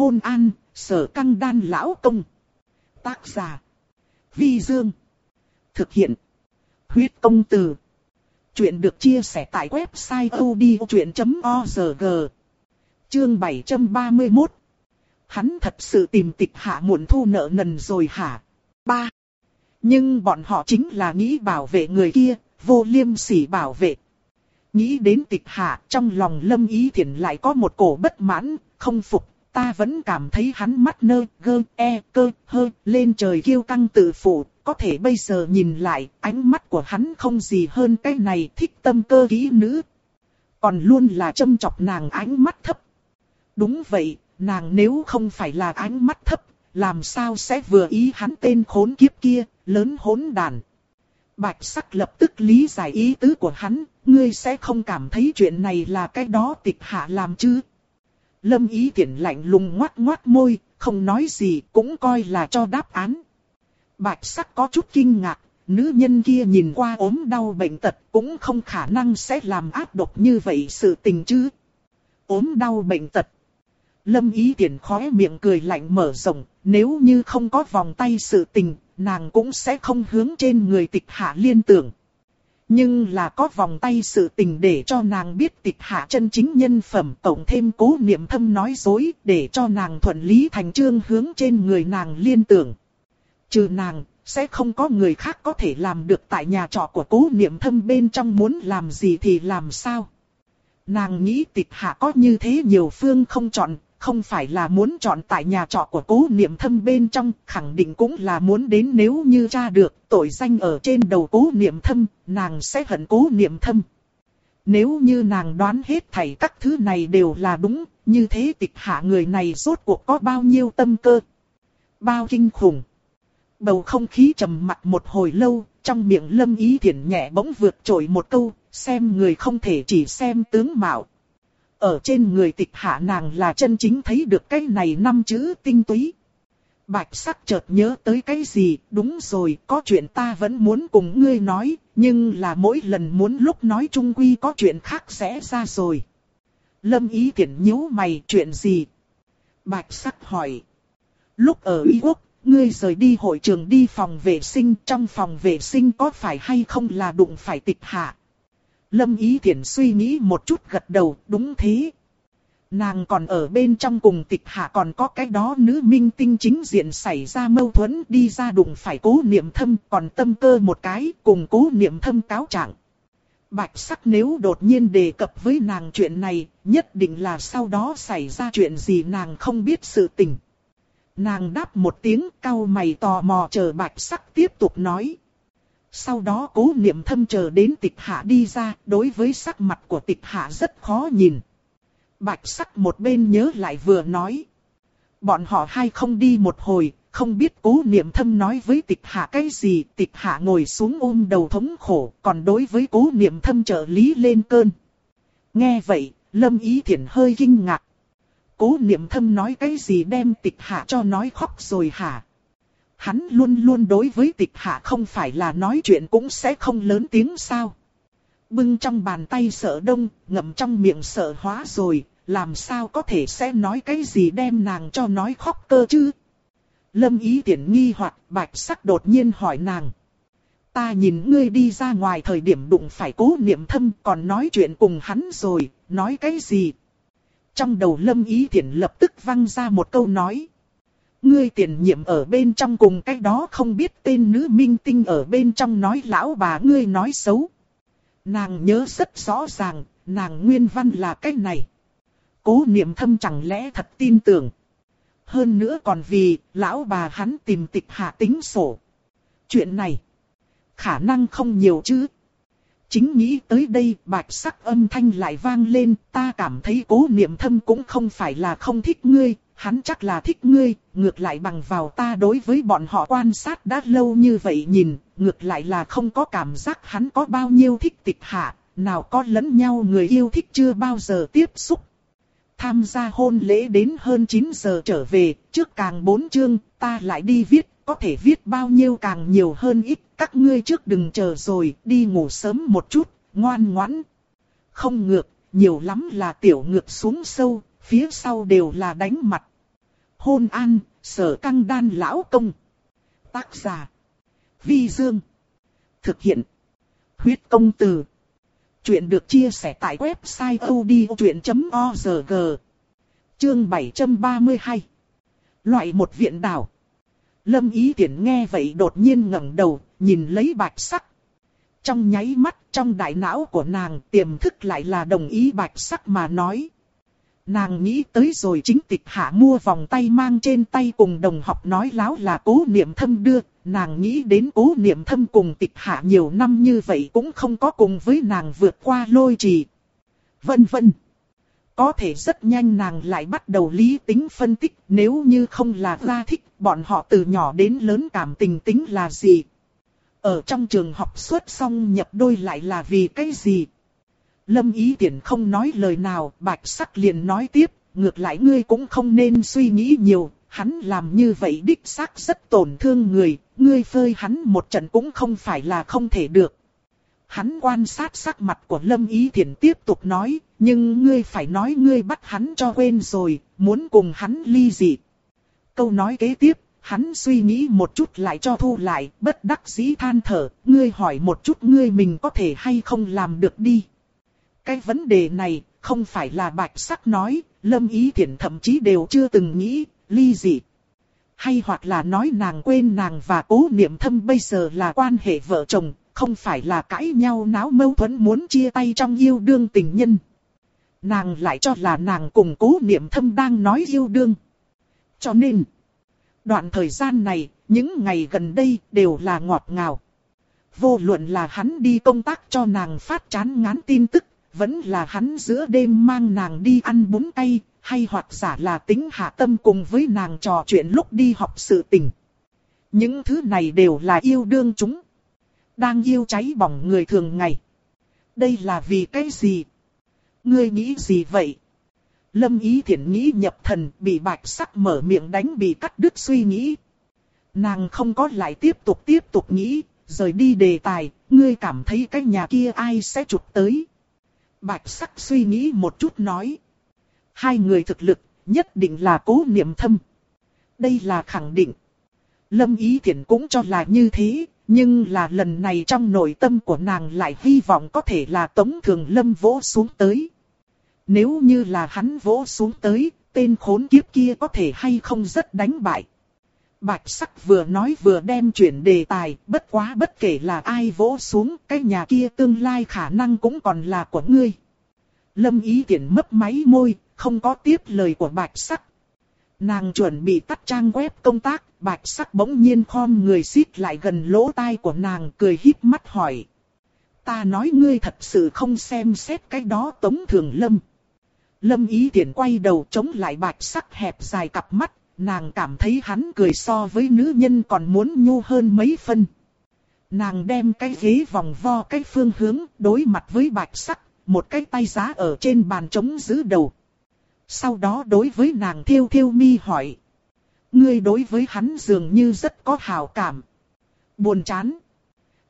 hôn an, sở căng đan lão công. Tác giả. Vi Dương. Thực hiện. Huyết công từ. Chuyện được chia sẻ tại website odchuyện.org. Chương 731. Hắn thật sự tìm tịch hạ muộn thu nợ nần rồi hả? Ba. Nhưng bọn họ chính là nghĩ bảo vệ người kia, vô liêm sỉ bảo vệ. Nghĩ đến tịch hạ, trong lòng lâm ý thiện lại có một cổ bất mãn, không phục, ta vẫn cảm thấy hắn mắt nơ, gơ, e, cơ, hơ, lên trời kêu căng tự phụ, có thể bây giờ nhìn lại, ánh mắt của hắn không gì hơn cái này thích tâm cơ kỹ nữ. Còn luôn là châm chọc nàng ánh mắt thấp. Đúng vậy, nàng nếu không phải là ánh mắt thấp, làm sao sẽ vừa ý hắn tên khốn kiếp kia, lớn hỗn đàn. Bạch sắc lập tức lý giải ý tứ của hắn, ngươi sẽ không cảm thấy chuyện này là cái đó tịch hạ làm chứ. Lâm ý tiện lạnh lùng ngoát ngoát môi, không nói gì cũng coi là cho đáp án. Bạch sắc có chút kinh ngạc, nữ nhân kia nhìn qua ốm đau bệnh tật cũng không khả năng sẽ làm ác độc như vậy sự tình chứ. ốm đau bệnh tật. Lâm ý tiện khóe miệng cười lạnh mở rộng, nếu như không có vòng tay sự tình, nàng cũng sẽ không hướng trên người tịch hạ liên tưởng. Nhưng là có vòng tay sự tình để cho nàng biết tịch hạ chân chính nhân phẩm tổng thêm cố niệm thâm nói dối để cho nàng thuận lý thành trương hướng trên người nàng liên tưởng. Trừ nàng, sẽ không có người khác có thể làm được tại nhà trọ của cố niệm thâm bên trong muốn làm gì thì làm sao. Nàng nghĩ tịch hạ có như thế nhiều phương không chọn, không phải là muốn chọn tại nhà trọ của cố niệm thâm bên trong, khẳng định cũng là muốn đến nếu như tra được tội danh ở trên đầu cố niệm thâm, nàng sẽ hận cố niệm thâm. Nếu như nàng đoán hết thảy các thứ này đều là đúng, như thế tịch hạ người này rốt cuộc có bao nhiêu tâm cơ. Bao kinh khủng. Bầu không khí trầm mặc một hồi lâu, trong miệng lâm ý thiện nhẹ bỗng vượt trội một câu, xem người không thể chỉ xem tướng mạo, ở trên người tịch hạ nàng là chân chính thấy được cái này năm chữ tinh túy. Bạch sắc chợt nhớ tới cái gì, đúng rồi, có chuyện ta vẫn muốn cùng ngươi nói, nhưng là mỗi lần muốn lúc nói chung quy có chuyện khác sẽ ra rồi. Lâm ý tiện nhíu mày, chuyện gì? Bạch sắc hỏi. Lúc ở Y Quốc, ngươi rời đi hội trường đi phòng vệ sinh, trong phòng vệ sinh có phải hay không là đụng phải tịch hạ? Lâm Ý Thiển suy nghĩ một chút gật đầu, đúng thế. Nàng còn ở bên trong cùng tịch hạ còn có cái đó nữ minh tinh chính diện xảy ra mâu thuẫn đi ra đụng phải cố niệm thâm còn tâm cơ một cái cùng cố niệm thâm cáo trạng. Bạch sắc nếu đột nhiên đề cập với nàng chuyện này, nhất định là sau đó xảy ra chuyện gì nàng không biết sự tình. Nàng đáp một tiếng cau mày tò mò chờ bạch sắc tiếp tục nói. Sau đó cố niệm thâm chờ đến tịch hạ đi ra, đối với sắc mặt của tịch hạ rất khó nhìn. Bạch sắc một bên nhớ lại vừa nói. Bọn họ hai không đi một hồi, không biết cố niệm thâm nói với tịch hạ cái gì, tịch hạ ngồi xuống ôm đầu thống khổ, còn đối với cố niệm thâm trợ lý lên cơn. Nghe vậy, lâm ý thiện hơi kinh ngạc. Cố niệm thâm nói cái gì đem tịch hạ cho nói khóc rồi hả? Hắn luôn luôn đối với tịch hạ không phải là nói chuyện cũng sẽ không lớn tiếng sao. Bưng trong bàn tay sợ đông, ngậm trong miệng sợ hóa rồi, làm sao có thể sẽ nói cái gì đem nàng cho nói khóc cơ chứ. Lâm ý tiện nghi hoặc bạch sắc đột nhiên hỏi nàng. Ta nhìn ngươi đi ra ngoài thời điểm đụng phải cố niệm thâm còn nói chuyện cùng hắn rồi, nói cái gì? Trong đầu lâm ý thiện lập tức văng ra một câu nói. Ngươi tiền nhiệm ở bên trong cùng cái đó không biết tên nữ minh tinh ở bên trong nói lão bà ngươi nói xấu. Nàng nhớ rất rõ ràng, nàng nguyên văn là cái này. Cố niệm thâm chẳng lẽ thật tin tưởng. Hơn nữa còn vì, lão bà hắn tìm tịch hạ tính sổ. Chuyện này, khả năng không nhiều chứ. Chính nghĩ tới đây bạch sắc âm thanh lại vang lên, ta cảm thấy cố niệm thâm cũng không phải là không thích ngươi, hắn chắc là thích ngươi, ngược lại bằng vào ta đối với bọn họ quan sát đã lâu như vậy nhìn, ngược lại là không có cảm giác hắn có bao nhiêu thích tịch hạ, nào có lẫn nhau người yêu thích chưa bao giờ tiếp xúc. Tham gia hôn lễ đến hơn 9 giờ trở về, trước càng 4 chương, ta lại đi viết, có thể viết bao nhiêu càng nhiều hơn ít, các ngươi trước đừng chờ rồi, đi ngủ sớm một chút, ngoan ngoãn. Không ngược, nhiều lắm là tiểu ngược xuống sâu, phía sau đều là đánh mặt. Hôn an, sở căng đan lão công. Tác giả. Vi Dương. Thực hiện. Huyết công từ. Chuyện được chia sẻ tại website odchuyện.org. Chương 732. Loại một viện đảo. Lâm Ý Tiễn nghe vậy đột nhiên ngẩng đầu, nhìn lấy bạch sắc. Trong nháy mắt, trong đại não của nàng tiềm thức lại là đồng ý bạch sắc mà nói. Nàng nghĩ tới rồi chính tịch hạ mua vòng tay mang trên tay cùng đồng học nói láo là cố niệm thâm đưa. Nàng nghĩ đến cố niệm thâm cùng tịch hạ nhiều năm như vậy cũng không có cùng với nàng vượt qua lôi trì. Vân vân. Có thể rất nhanh nàng lại bắt đầu lý tính phân tích, nếu như không là ra thích, bọn họ từ nhỏ đến lớn cảm tình tính là gì. Ở trong trường học xuất xong nhập đôi lại là vì cái gì. Lâm ý tiện không nói lời nào, bạch sắc liền nói tiếp, ngược lại ngươi cũng không nên suy nghĩ nhiều, hắn làm như vậy đích xác rất tổn thương người, ngươi phơi hắn một trận cũng không phải là không thể được. Hắn quan sát sắc mặt của Lâm Ý Thiển tiếp tục nói, nhưng ngươi phải nói ngươi bắt hắn cho quên rồi, muốn cùng hắn ly dị. Câu nói kế tiếp, hắn suy nghĩ một chút lại cho thu lại, bất đắc dĩ than thở, ngươi hỏi một chút ngươi mình có thể hay không làm được đi. Cái vấn đề này, không phải là bạch sắc nói, lâm ý thiện thậm chí đều chưa từng nghĩ, ly dị. Hay hoặc là nói nàng quên nàng và cố niệm thâm bây giờ là quan hệ vợ chồng, không phải là cãi nhau náo mâu thuẫn muốn chia tay trong yêu đương tình nhân. Nàng lại cho là nàng cùng cố niệm thâm đang nói yêu đương. Cho nên, đoạn thời gian này, những ngày gần đây đều là ngọt ngào. Vô luận là hắn đi công tác cho nàng phát chán ngán tin tức, vẫn là hắn giữa đêm mang nàng đi ăn bún cay, hay hoặc giả là tính hạ tâm cùng với nàng trò chuyện lúc đi học sự tình. Những thứ này đều là yêu đương chúng. Đang yêu cháy bỏng người thường ngày. Đây là vì cái gì? Ngươi nghĩ gì vậy? Lâm ý thiện nghĩ nhập thần bị bạch sắc mở miệng đánh bị cắt đứt suy nghĩ. Nàng không có lại tiếp tục tiếp tục nghĩ, rời đi đề tài, ngươi cảm thấy cái nhà kia ai sẽ chụp tới. Bạch sắc suy nghĩ một chút nói. Hai người thực lực, nhất định là cố niệm thâm. Đây là khẳng định. Lâm Ý Thiển cũng cho là như thế, nhưng là lần này trong nội tâm của nàng lại hy vọng có thể là Tống Thường Lâm vỗ xuống tới. Nếu như là hắn vỗ xuống tới, tên khốn kiếp kia có thể hay không rất đánh bại. Bạch sắc vừa nói vừa đem chuyển đề tài, bất quá bất kể là ai vỗ xuống, cái nhà kia tương lai khả năng cũng còn là của ngươi. Lâm ý tiện mấp máy môi, không có tiếp lời của bạch sắc. Nàng chuẩn bị tắt trang web công tác, bạch sắc bỗng nhiên khom người xít lại gần lỗ tai của nàng cười híp mắt hỏi. Ta nói ngươi thật sự không xem xét cái đó tống thường lâm. Lâm ý tiện quay đầu chống lại bạch sắc hẹp dài cặp mắt, nàng cảm thấy hắn cười so với nữ nhân còn muốn nhu hơn mấy phân. Nàng đem cái ghế vòng vo cái phương hướng đối mặt với bạch sắc, một cái tay giá ở trên bàn chống giữ đầu. Sau đó đối với nàng thiêu thiêu mi hỏi. Ngươi đối với hắn dường như rất có hào cảm. Buồn chán.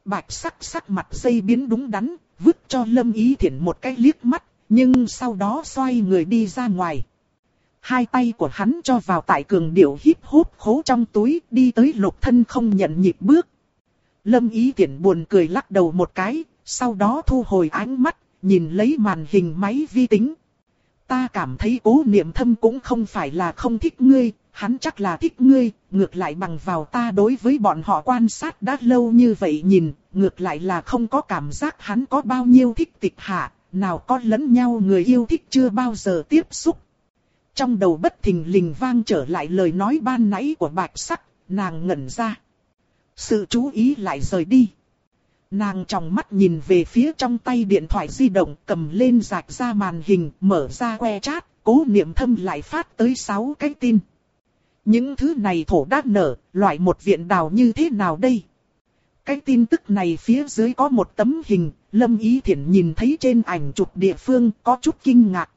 Bạch sắc sắc mặt dây biến đúng đắn, vứt cho Lâm Ý Thiển một cái liếc mắt, nhưng sau đó xoay người đi ra ngoài. Hai tay của hắn cho vào tại cường điệu hít hút khố trong túi đi tới lục thân không nhận nhịp bước. Lâm ý tiện buồn cười lắc đầu một cái, sau đó thu hồi ánh mắt, nhìn lấy màn hình máy vi tính. Ta cảm thấy cố niệm thâm cũng không phải là không thích ngươi, hắn chắc là thích ngươi, ngược lại bằng vào ta đối với bọn họ quan sát đã lâu như vậy nhìn, ngược lại là không có cảm giác hắn có bao nhiêu thích tịch hạ, nào có lẫn nhau người yêu thích chưa bao giờ tiếp xúc. Trong đầu bất thình lình vang trở lại lời nói ban nãy của bạch sắc, nàng ngẩn ra. Sự chú ý lại rời đi. Nàng trong mắt nhìn về phía trong tay điện thoại di động cầm lên rạch ra màn hình, mở ra que chat, cố niệm thâm lại phát tới 6 cái tin. Những thứ này thổ đát nở, loại một viện đào như thế nào đây? Cái tin tức này phía dưới có một tấm hình, Lâm Ý Thiển nhìn thấy trên ảnh chụp địa phương có chút kinh ngạc.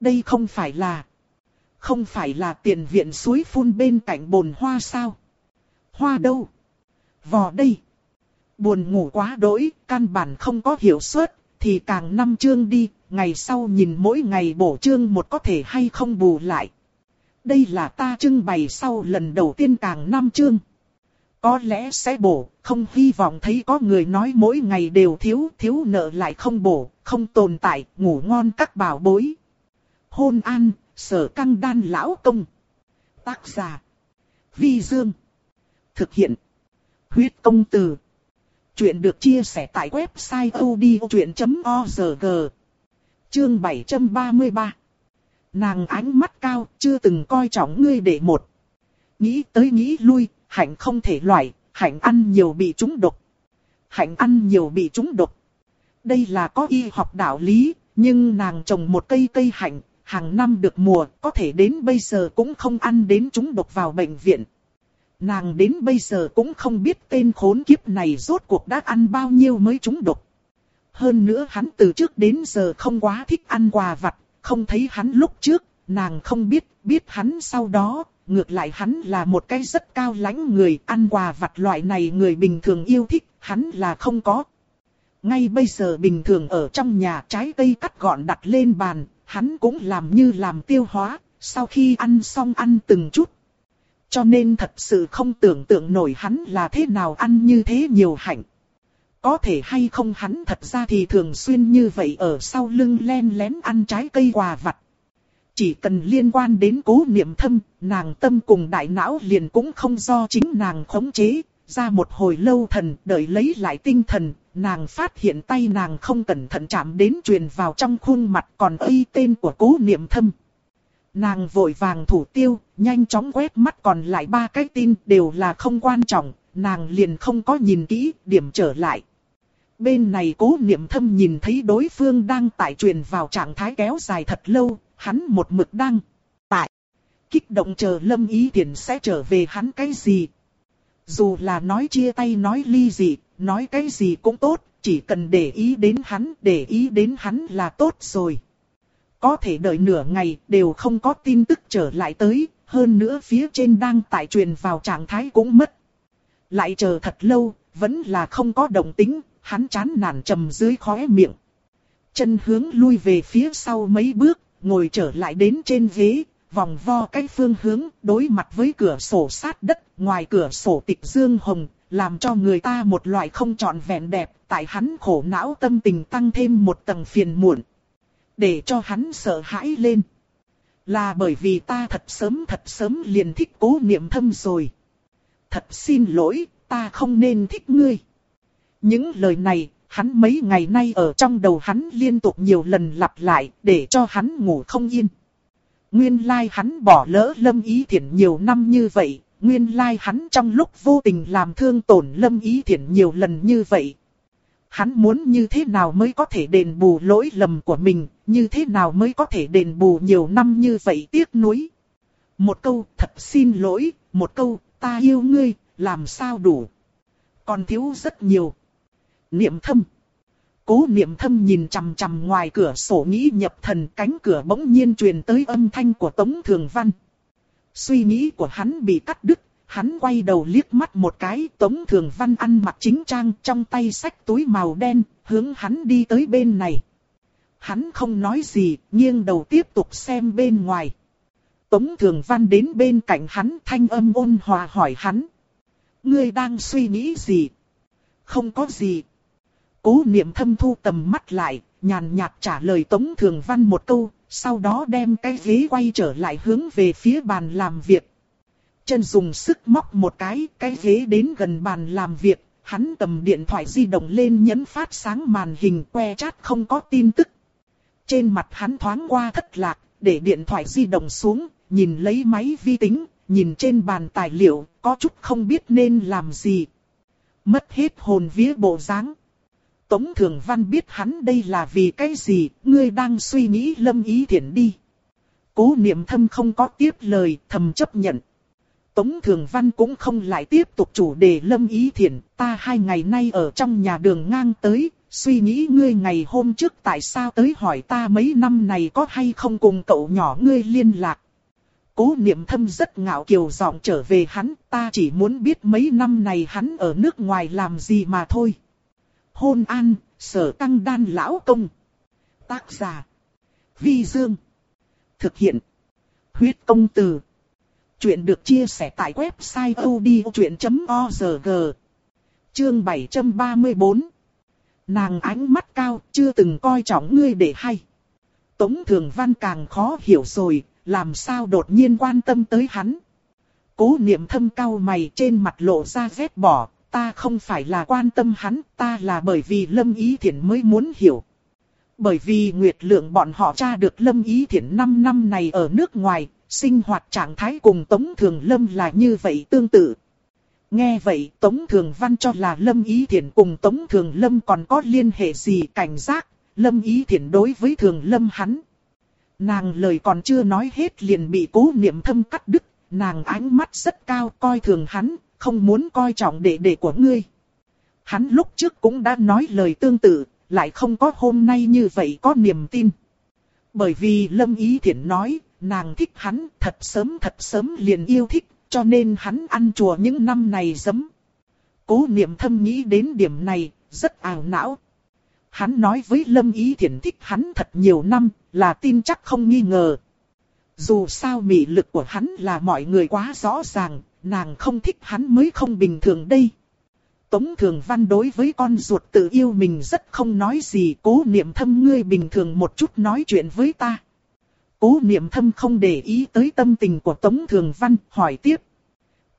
Đây không phải là... Không phải là tiền viện suối phun bên cạnh bồn hoa sao? Hoa đâu? Vò đây. Buồn ngủ quá đỗi, căn bản không có hiệu suất, thì càng năm chương đi, ngày sau nhìn mỗi ngày bổ chương một có thể hay không bù lại. Đây là ta trưng bày sau lần đầu tiên càng năm chương. Có lẽ sẽ bổ, không hy vọng thấy có người nói mỗi ngày đều thiếu, thiếu nợ lại không bổ, không tồn tại, ngủ ngon các bảo bối. Hôn an, sở căng đan lão công. Tác giả. Vi Dương. Thực hiện. Huyết công từ. Chuyện được chia sẻ tại website odchuyện.org. Chương 733. Nàng ánh mắt cao, chưa từng coi trọng ngươi để một. Nghĩ tới nghĩ lui, hạnh không thể loại, hạnh ăn nhiều bị trúng độc. Hạnh ăn nhiều bị trúng độc. Đây là có y học đạo lý, nhưng nàng trồng một cây cây hạnh, hàng năm được mùa, có thể đến bây giờ cũng không ăn đến chúng độc vào bệnh viện. Nàng đến bây giờ cũng không biết tên khốn kiếp này rốt cuộc đã ăn bao nhiêu mới chúng độc. Hơn nữa hắn từ trước đến giờ không quá thích ăn quà vặt, không thấy hắn lúc trước, nàng không biết, biết hắn sau đó, ngược lại hắn là một cái rất cao lãnh người, ăn quà vặt loại này người bình thường yêu thích, hắn là không có. Ngay bây giờ bình thường ở trong nhà trái cây cắt gọn đặt lên bàn, hắn cũng làm như làm tiêu hóa, sau khi ăn xong ăn từng chút. Cho nên thật sự không tưởng tượng nổi hắn là thế nào ăn như thế nhiều hạnh. Có thể hay không hắn thật ra thì thường xuyên như vậy ở sau lưng len lén ăn trái cây quà vặt. Chỉ cần liên quan đến cố niệm thâm, nàng tâm cùng đại não liền cũng không do chính nàng khống chế. Ra một hồi lâu thần đợi lấy lại tinh thần, nàng phát hiện tay nàng không cẩn thận chạm đến truyền vào trong khuôn mặt còn y tên của cố niệm thâm. Nàng vội vàng thủ tiêu, nhanh chóng quét mắt còn lại ba cái tin đều là không quan trọng, nàng liền không có nhìn kỹ, điểm trở lại. Bên này cố niệm thâm nhìn thấy đối phương đang tải truyền vào trạng thái kéo dài thật lâu, hắn một mực đang tại. Kích động chờ lâm ý tiền sẽ trở về hắn cái gì. Dù là nói chia tay nói ly gì, nói cái gì cũng tốt, chỉ cần để ý đến hắn, để ý đến hắn là tốt rồi. Có thể đợi nửa ngày đều không có tin tức trở lại tới, hơn nữa phía trên đang tải truyền vào trạng thái cũng mất. Lại chờ thật lâu, vẫn là không có động tính, hắn chán nản trầm dưới khóe miệng. Chân hướng lui về phía sau mấy bước, ngồi trở lại đến trên ghế, vòng vo cái phương hướng, đối mặt với cửa sổ sát đất, ngoài cửa sổ tịch dương hồng, làm cho người ta một loại không trọn vẹn đẹp, tại hắn khổ não tâm tình tăng thêm một tầng phiền muộn. Để cho hắn sợ hãi lên. Là bởi vì ta thật sớm thật sớm liền thích cố niệm thâm rồi. Thật xin lỗi, ta không nên thích ngươi. Những lời này, hắn mấy ngày nay ở trong đầu hắn liên tục nhiều lần lặp lại, để cho hắn ngủ không yên. Nguyên lai like hắn bỏ lỡ lâm ý thiện nhiều năm như vậy, nguyên lai like hắn trong lúc vô tình làm thương tổn lâm ý thiện nhiều lần như vậy. Hắn muốn như thế nào mới có thể đền bù lỗi lầm của mình, như thế nào mới có thể đền bù nhiều năm như vậy tiếc nuối. Một câu thật xin lỗi, một câu ta yêu ngươi, làm sao đủ. Còn thiếu rất nhiều. Niệm thâm. Cố niệm thâm nhìn chằm chằm ngoài cửa sổ nghĩ nhập thần cánh cửa bỗng nhiên truyền tới âm thanh của Tống Thường Văn. Suy nghĩ của hắn bị cắt đứt, hắn quay đầu liếc mắt một cái Tống Thường Văn ăn mặc chính trang trong tay sách túi màu đen, hướng hắn đi tới bên này. Hắn không nói gì, nghiêng đầu tiếp tục xem bên ngoài. Tống Thường Văn đến bên cạnh hắn thanh âm ôn hòa hỏi hắn. Ngươi đang suy nghĩ gì? Không có gì. Cố niệm thâm thu tầm mắt lại, nhàn nhạt trả lời Tống Thường Văn một câu, sau đó đem cái ghế quay trở lại hướng về phía bàn làm việc. Chân dùng sức móc một cái, cái ghế đến gần bàn làm việc, hắn cầm điện thoại di động lên nhấn phát sáng màn hình que chat không có tin tức. Trên mặt hắn thoáng qua thất lạc, để điện thoại di động xuống, nhìn lấy máy vi tính, nhìn trên bàn tài liệu, có chút không biết nên làm gì. Mất hết hồn vía bộ dáng. Tống Thường Văn biết hắn đây là vì cái gì, ngươi đang suy nghĩ lâm ý thiện đi. Cố niệm thâm không có tiếp lời, thầm chấp nhận. Tống Thường Văn cũng không lại tiếp tục chủ đề lâm ý thiện, ta hai ngày nay ở trong nhà đường ngang tới, suy nghĩ ngươi ngày hôm trước tại sao tới hỏi ta mấy năm này có hay không cùng cậu nhỏ ngươi liên lạc. Cố niệm thâm rất ngạo kiều giọng trở về hắn, ta chỉ muốn biết mấy năm này hắn ở nước ngoài làm gì mà thôi hôn an, sở tăng đan lão công. Tác giả. Vi Dương. Thực hiện. Huyết công từ. Chuyện được chia sẻ tại website odchuyện.org. Chương 734. Nàng ánh mắt cao, chưa từng coi trọng ngươi để hay. Tống Thường Văn càng khó hiểu rồi, làm sao đột nhiên quan tâm tới hắn. Cố niệm thâm cao mày trên mặt lộ ra ghét bỏ, ta không phải là quan tâm hắn, ta là bởi vì Lâm Ý Thiển mới muốn hiểu. Bởi vì Nguyệt Lượng bọn họ tra được Lâm Ý Thiển 5 năm này ở nước ngoài, sinh hoạt trạng thái cùng Tống Thường Lâm là như vậy tương tự. Nghe vậy Tống Thường Văn cho là Lâm Ý Thiển cùng Tống Thường Lâm còn có liên hệ gì cảnh giác, Lâm Ý Thiển đối với Thường Lâm hắn. Nàng lời còn chưa nói hết liền bị cố niệm thâm cắt đứt, nàng ánh mắt rất cao coi thường hắn, không muốn coi trọng đệ đệ của ngươi. Hắn lúc trước cũng đã nói lời tương tự, lại không có hôm nay như vậy có niềm tin. Bởi vì Lâm Ý Thiển nói, nàng thích hắn thật sớm thật sớm liền yêu thích, cho nên hắn ăn chùa những năm này dấm. Cố niệm thâm nghĩ đến điểm này, rất ảo não. Hắn nói với Lâm Ý Thiển thích hắn thật nhiều năm, là tin chắc không nghi ngờ. Dù sao mị lực của hắn là mọi người quá rõ ràng, nàng không thích hắn mới không bình thường đây. Tống Thường Văn đối với con ruột tự yêu mình rất không nói gì, cố niệm thâm ngươi bình thường một chút nói chuyện với ta. Cố niệm thâm không để ý tới tâm tình của Tống Thường Văn, hỏi tiếp.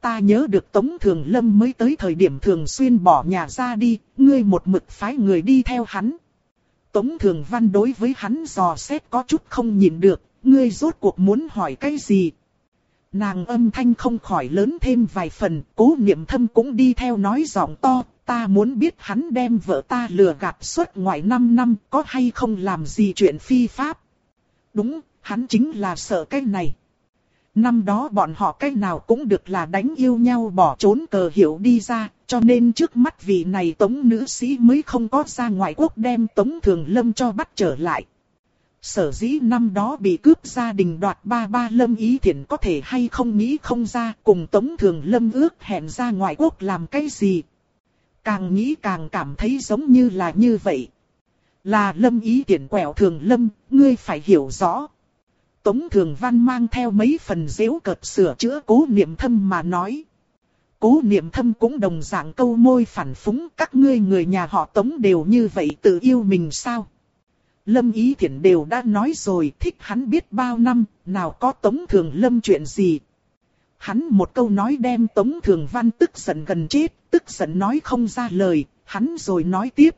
Ta nhớ được Tống Thường Lâm mới tới thời điểm thường xuyên bỏ nhà ra đi, ngươi một mực phái người đi theo hắn. Tống Thường Văn đối với hắn dò xét có chút không nhìn được, ngươi rốt cuộc muốn hỏi cái gì? Nàng âm thanh không khỏi lớn thêm vài phần, cố niệm thâm cũng đi theo nói giọng to, ta muốn biết hắn đem vợ ta lừa gạt suốt ngoài 5 năm có hay không làm gì chuyện phi pháp. Đúng, hắn chính là sợ cái này. Năm đó bọn họ cái nào cũng được là đánh yêu nhau bỏ trốn cờ hiểu đi ra, cho nên trước mắt vị này tống nữ sĩ mới không có ra ngoại quốc đem tống thường lâm cho bắt trở lại. Sở dĩ năm đó bị cướp gia đình đoạt ba ba lâm ý thiện có thể hay không nghĩ không ra cùng tống thường lâm ước hẹn ra ngoại quốc làm cái gì. Càng nghĩ càng cảm thấy giống như là như vậy. Là lâm ý tiện quẹo thường lâm, ngươi phải hiểu rõ. Tống Thường Văn mang theo mấy phần dễu cợt sửa chữa cố niệm thâm mà nói. Cố niệm thâm cũng đồng dạng câu môi phản phúng các ngươi người nhà họ Tống đều như vậy tự yêu mình sao. Lâm Ý Thiển đều đã nói rồi thích hắn biết bao năm, nào có Tống Thường Lâm chuyện gì. Hắn một câu nói đem Tống Thường Văn tức giận gần chết, tức giận nói không ra lời, hắn rồi nói tiếp.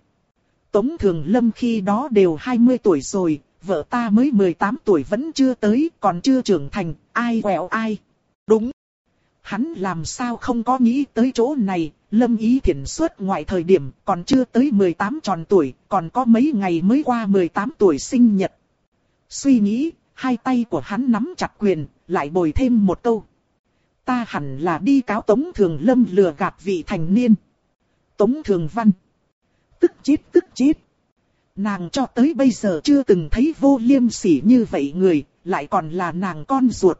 Tống Thường Lâm khi đó đều 20 tuổi rồi, vợ ta mới 18 tuổi vẫn chưa tới, còn chưa trưởng thành, ai quẹo ai. Hắn làm sao không có nghĩ tới chỗ này, Lâm Ý Thiển suốt ngoại thời điểm còn chưa tới 18 tròn tuổi, còn có mấy ngày mới qua 18 tuổi sinh nhật. Suy nghĩ, hai tay của hắn nắm chặt quyền, lại bồi thêm một câu. Ta hẳn là đi cáo Tống Thường Lâm lừa gạt vị thành niên. Tống Thường Văn. Tức chết tức chết. Nàng cho tới bây giờ chưa từng thấy vô liêm sỉ như vậy người, lại còn là nàng con ruột.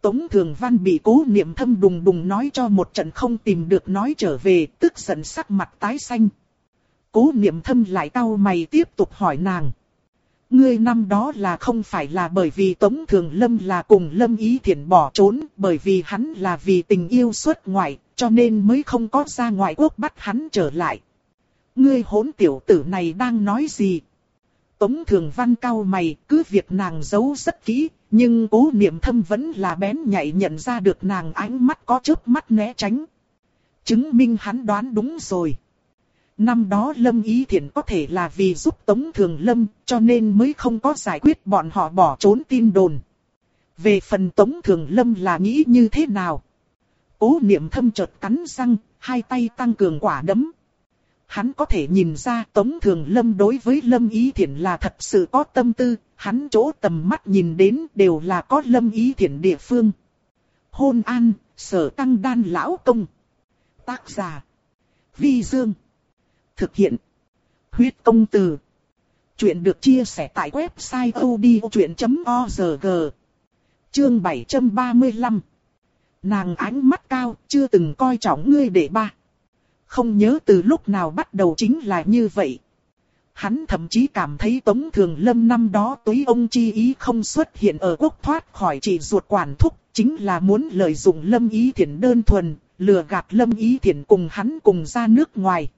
Tống Thường Văn bị cố niệm thâm đùng đùng nói cho một trận không tìm được nói trở về, tức giận sắc mặt tái xanh. Cố niệm thâm lại cau mày tiếp tục hỏi nàng. Ngươi năm đó là không phải là bởi vì Tống Thường Lâm là cùng Lâm Ý Thiển bỏ trốn, bởi vì hắn là vì tình yêu xuất ngoại, cho nên mới không có ra ngoại quốc bắt hắn trở lại. Ngươi hỗn tiểu tử này đang nói gì? Tống Thường Văn cao mày, cứ việc nàng giấu rất kỹ, nhưng cố niệm thâm vẫn là bén nhạy nhận ra được nàng ánh mắt có chớp mắt né tránh. Chứng minh hắn đoán đúng rồi. Năm đó Lâm Ý Thiển có thể là vì giúp Tống Thường Lâm, cho nên mới không có giải quyết bọn họ bỏ trốn tin đồn. Về phần Tống Thường Lâm là nghĩ như thế nào? Cố niệm thâm chợt cắn răng, hai tay tăng cường quả đấm hắn có thể nhìn ra Tống Thường Lâm đối với Lâm Ý Thiển là thật sự có tâm tư, hắn chỗ tầm mắt nhìn đến đều là có Lâm Ý Thiển địa phương. Hôn an, sở tăng đan lão công. Tác giả. Vi Dương. Thực hiện. Huyết công từ. Chuyện được chia sẻ tại website odchuyện.org. Chương 735. Nàng ánh mắt cao, chưa từng coi trọng ngươi để ba không nhớ từ lúc nào bắt đầu chính là như vậy. Hắn thậm chí cảm thấy Tống Thường Lâm năm đó túy ông chi ý không xuất hiện ở quốc thoát khỏi chỉ ruột quản thúc, chính là muốn lợi dụng Lâm Ý Thiển đơn thuần, lừa gạt Lâm Ý Thiển cùng hắn cùng ra nước ngoài.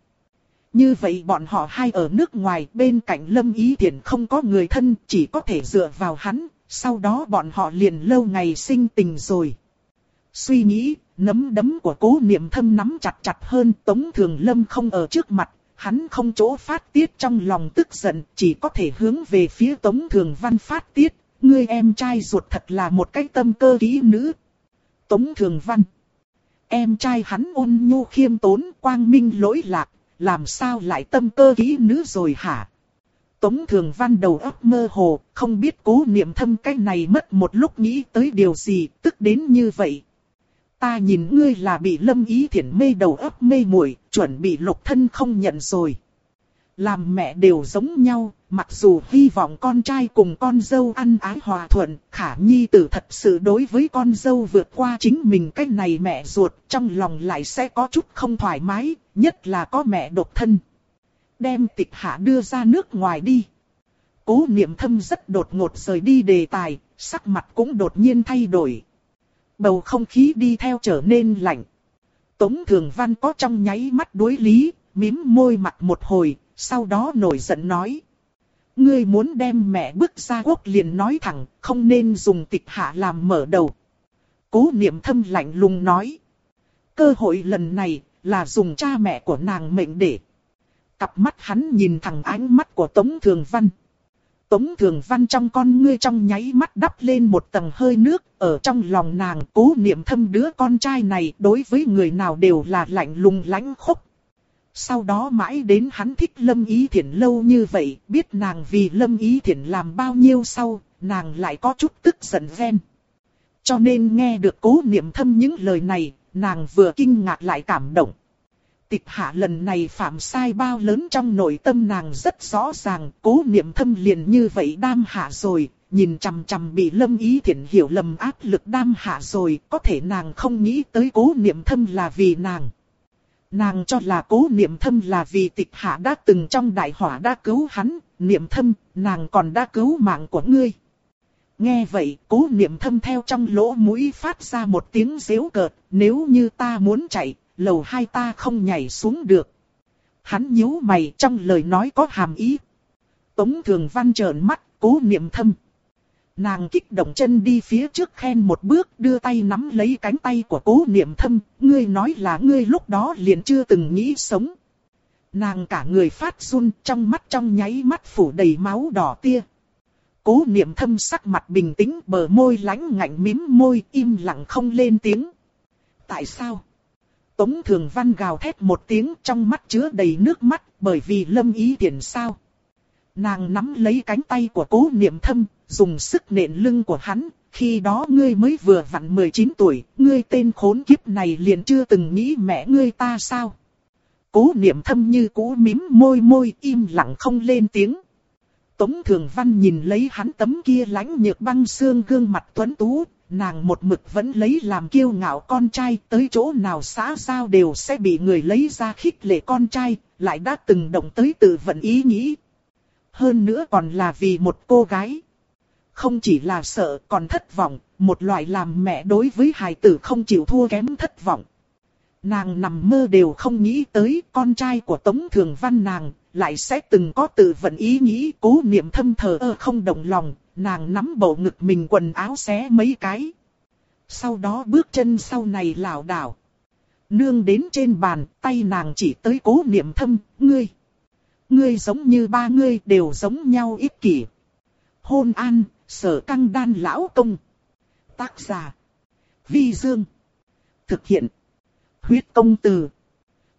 Như vậy bọn họ hai ở nước ngoài bên cạnh Lâm Ý Thiển không có người thân, chỉ có thể dựa vào hắn, sau đó bọn họ liền lâu ngày sinh tình rồi. Suy nghĩ, nấm đấm của cố niệm thâm nắm chặt chặt hơn Tống Thường Lâm không ở trước mặt, hắn không chỗ phát tiết trong lòng tức giận, chỉ có thể hướng về phía Tống Thường Văn phát tiết, ngươi em trai ruột thật là một cái tâm cơ kỹ nữ. Tống Thường Văn Em trai hắn ôn nhu khiêm tốn, quang minh lỗi lạc, làm sao lại tâm cơ kỹ nữ rồi hả? Tống Thường Văn đầu óc mơ hồ, không biết cố niệm thâm cái này mất một lúc nghĩ tới điều gì, tức đến như vậy. Ta nhìn ngươi là bị lâm ý thiển mê đầu óc mê muội chuẩn bị lục thân không nhận rồi. Làm mẹ đều giống nhau, mặc dù hy vọng con trai cùng con dâu ăn ái hòa thuận, khả nhi tử thật sự đối với con dâu vượt qua chính mình cách này mẹ ruột, trong lòng lại sẽ có chút không thoải mái, nhất là có mẹ độc thân. Đem tịch hạ đưa ra nước ngoài đi. Cố niệm thâm rất đột ngột rời đi đề tài, sắc mặt cũng đột nhiên thay đổi. Bầu không khí đi theo trở nên lạnh. Tống Thường Văn có trong nháy mắt đối lý, mím môi mặt một hồi, sau đó nổi giận nói. Ngươi muốn đem mẹ bước ra quốc liền nói thẳng, không nên dùng tịch hạ làm mở đầu. Cố niệm thâm lạnh lùng nói. Cơ hội lần này là dùng cha mẹ của nàng mệnh để. Cặp mắt hắn nhìn thẳng ánh mắt của Tống Thường Văn. Tống Thường Văn trong con ngươi trong nháy mắt đắp lên một tầng hơi nước, ở trong lòng nàng cố niệm thâm đứa con trai này đối với người nào đều là lạnh lùng lãnh khốc. Sau đó mãi đến hắn thích Lâm Ý Thiển lâu như vậy, biết nàng vì Lâm Ý Thiển làm bao nhiêu sau, nàng lại có chút tức giận ghen. Cho nên nghe được cố niệm thâm những lời này, nàng vừa kinh ngạc lại cảm động. Tịch hạ lần này phạm sai bao lớn trong nội tâm nàng rất rõ ràng, cố niệm thâm liền như vậy đam hạ rồi, nhìn chằm chằm bị lâm ý thiện hiểu lầm áp lực đam hạ rồi, có thể nàng không nghĩ tới cố niệm thâm là vì nàng. Nàng cho là cố niệm thâm là vì tịch hạ đã từng trong đại hỏa đã cứu hắn, niệm thâm, nàng còn đã cứu mạng của ngươi. Nghe vậy, cố niệm thâm theo trong lỗ mũi phát ra một tiếng xéo cợt, nếu như ta muốn chạy, lầu hai ta không nhảy xuống được. Hắn nhíu mày trong lời nói có hàm ý. Tống thường văn trợn mắt, cố niệm thâm. Nàng kích động chân đi phía trước khen một bước đưa tay nắm lấy cánh tay của cố niệm thâm, ngươi nói là ngươi lúc đó liền chưa từng nghĩ sống. Nàng cả người phát run trong mắt trong nháy mắt phủ đầy máu đỏ tia. Cố niệm thâm sắc mặt bình tĩnh bờ môi lánh ngạnh mím môi im lặng không lên tiếng. Tại sao? Tống Thường Văn gào thét một tiếng trong mắt chứa đầy nước mắt bởi vì lâm ý tiền sao. Nàng nắm lấy cánh tay của cố niệm thâm, dùng sức nện lưng của hắn, khi đó ngươi mới vừa vặn 19 tuổi, ngươi tên khốn kiếp này liền chưa từng nghĩ mẹ ngươi ta sao. Cố niệm thâm như cũ mím môi môi im lặng không lên tiếng. Tống Thường Văn nhìn lấy hắn tấm kia lãnh nhược băng xương gương mặt tuấn tú, nàng một mực vẫn lấy làm kiêu ngạo con trai, tới chỗ nào xã giao đều sẽ bị người lấy ra khích lệ con trai, lại đã từng động tới tự vận ý nghĩ. Hơn nữa còn là vì một cô gái. Không chỉ là sợ còn thất vọng, một loại làm mẹ đối với hài tử không chịu thua kém thất vọng. Nàng nằm mơ đều không nghĩ tới con trai của Tống Thường Văn nàng, lại sẽ từng có tự vận ý nghĩ cố niệm thâm thờ ơ không động lòng, nàng nắm bộ ngực mình quần áo xé mấy cái. Sau đó bước chân sau này lảo đảo. Nương đến trên bàn, tay nàng chỉ tới cố niệm thâm, ngươi. Ngươi giống như ba ngươi đều giống nhau ích kỷ. Hôn an, sở căng đan lão công. Tác giả. Vi Dương. Thực hiện. Huyết công từ.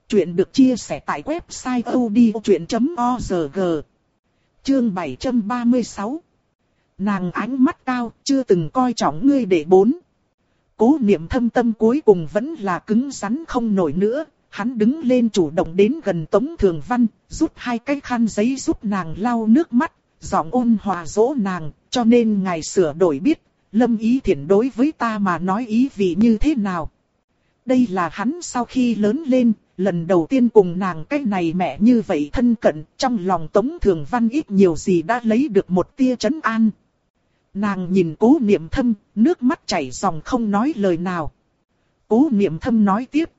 Chuyện được chia sẻ tại website odchuyện.org. Chương 736 Nàng ánh mắt cao, chưa từng coi trọng ngươi để bốn. Cố niệm thâm tâm cuối cùng vẫn là cứng rắn không nổi nữa, hắn đứng lên chủ động đến gần Tống Thường Văn, rút hai cái khăn giấy giúp nàng lau nước mắt, giọng ôn hòa dỗ nàng, cho nên ngài sửa đổi biết, lâm ý thiện đối với ta mà nói ý vị như thế nào. Đây là hắn sau khi lớn lên, lần đầu tiên cùng nàng cái này mẹ như vậy thân cận, trong lòng Tống Thường Văn ít nhiều gì đã lấy được một tia chấn an. Nàng nhìn cố niệm thâm, nước mắt chảy dòng không nói lời nào. Cố niệm thâm nói tiếp.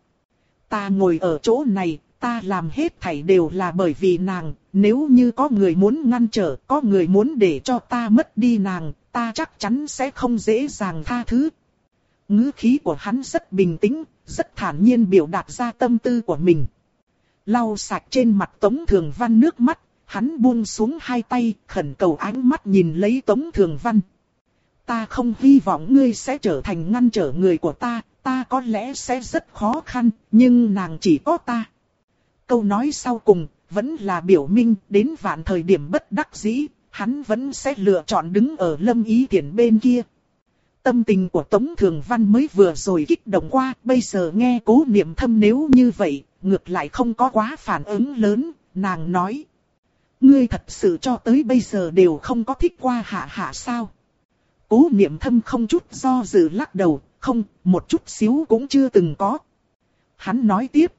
Ta ngồi ở chỗ này, ta làm hết thảy đều là bởi vì nàng, nếu như có người muốn ngăn trở, có người muốn để cho ta mất đi nàng, ta chắc chắn sẽ không dễ dàng tha thứ. Ngữ khí của hắn rất bình tĩnh, rất thản nhiên biểu đạt ra tâm tư của mình. Lau sạch trên mặt Tống Thường Văn nước mắt, hắn buông xuống hai tay, khẩn cầu ánh mắt nhìn lấy Tống Thường Văn. Ta không hy vọng ngươi sẽ trở thành ngăn trở người của ta, ta có lẽ sẽ rất khó khăn, nhưng nàng chỉ có ta. Câu nói sau cùng, vẫn là biểu minh đến vạn thời điểm bất đắc dĩ, hắn vẫn sẽ lựa chọn đứng ở lâm ý tiện bên kia. Tâm tình của Tống Thường Văn mới vừa rồi kích động qua, bây giờ nghe cố niệm thâm nếu như vậy, ngược lại không có quá phản ứng lớn, nàng nói. Ngươi thật sự cho tới bây giờ đều không có thích qua hạ hạ sao? Cố niệm thâm không chút do dự lắc đầu, không, một chút xíu cũng chưa từng có. Hắn nói tiếp.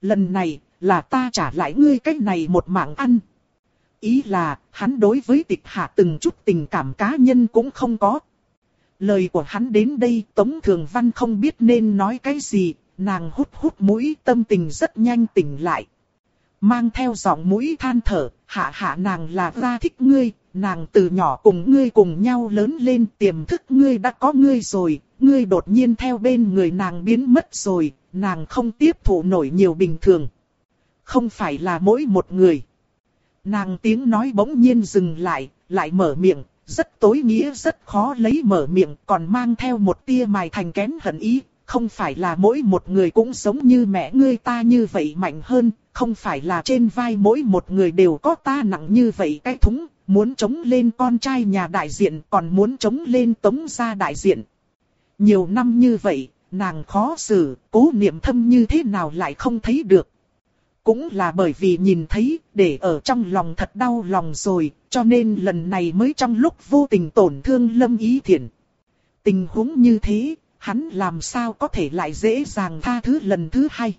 Lần này, là ta trả lại ngươi cái này một mạng ăn. Ý là, hắn đối với tịch hạ từng chút tình cảm cá nhân cũng không có. Lời của hắn đến đây Tống Thường Văn không biết nên nói cái gì, nàng hút hút mũi tâm tình rất nhanh tỉnh lại. Mang theo giọng mũi than thở, hạ hạ nàng là ra thích ngươi, nàng từ nhỏ cùng ngươi cùng nhau lớn lên tiềm thức ngươi đã có ngươi rồi, ngươi đột nhiên theo bên người nàng biến mất rồi, nàng không tiếp thụ nổi nhiều bình thường. Không phải là mỗi một người. Nàng tiếng nói bỗng nhiên dừng lại, lại mở miệng, rất tối nghĩa rất khó lấy mở miệng còn mang theo một tia mài thành kén hận ý. Không phải là mỗi một người cũng sống như mẹ ngươi ta như vậy mạnh hơn, không phải là trên vai mỗi một người đều có ta nặng như vậy cái thúng, muốn chống lên con trai nhà đại diện còn muốn chống lên tống gia đại diện. Nhiều năm như vậy, nàng khó xử, cố niệm thâm như thế nào lại không thấy được. Cũng là bởi vì nhìn thấy, để ở trong lòng thật đau lòng rồi, cho nên lần này mới trong lúc vô tình tổn thương lâm ý Thiển. Tình huống như thế, hắn làm sao có thể lại dễ dàng tha thứ lần thứ hai.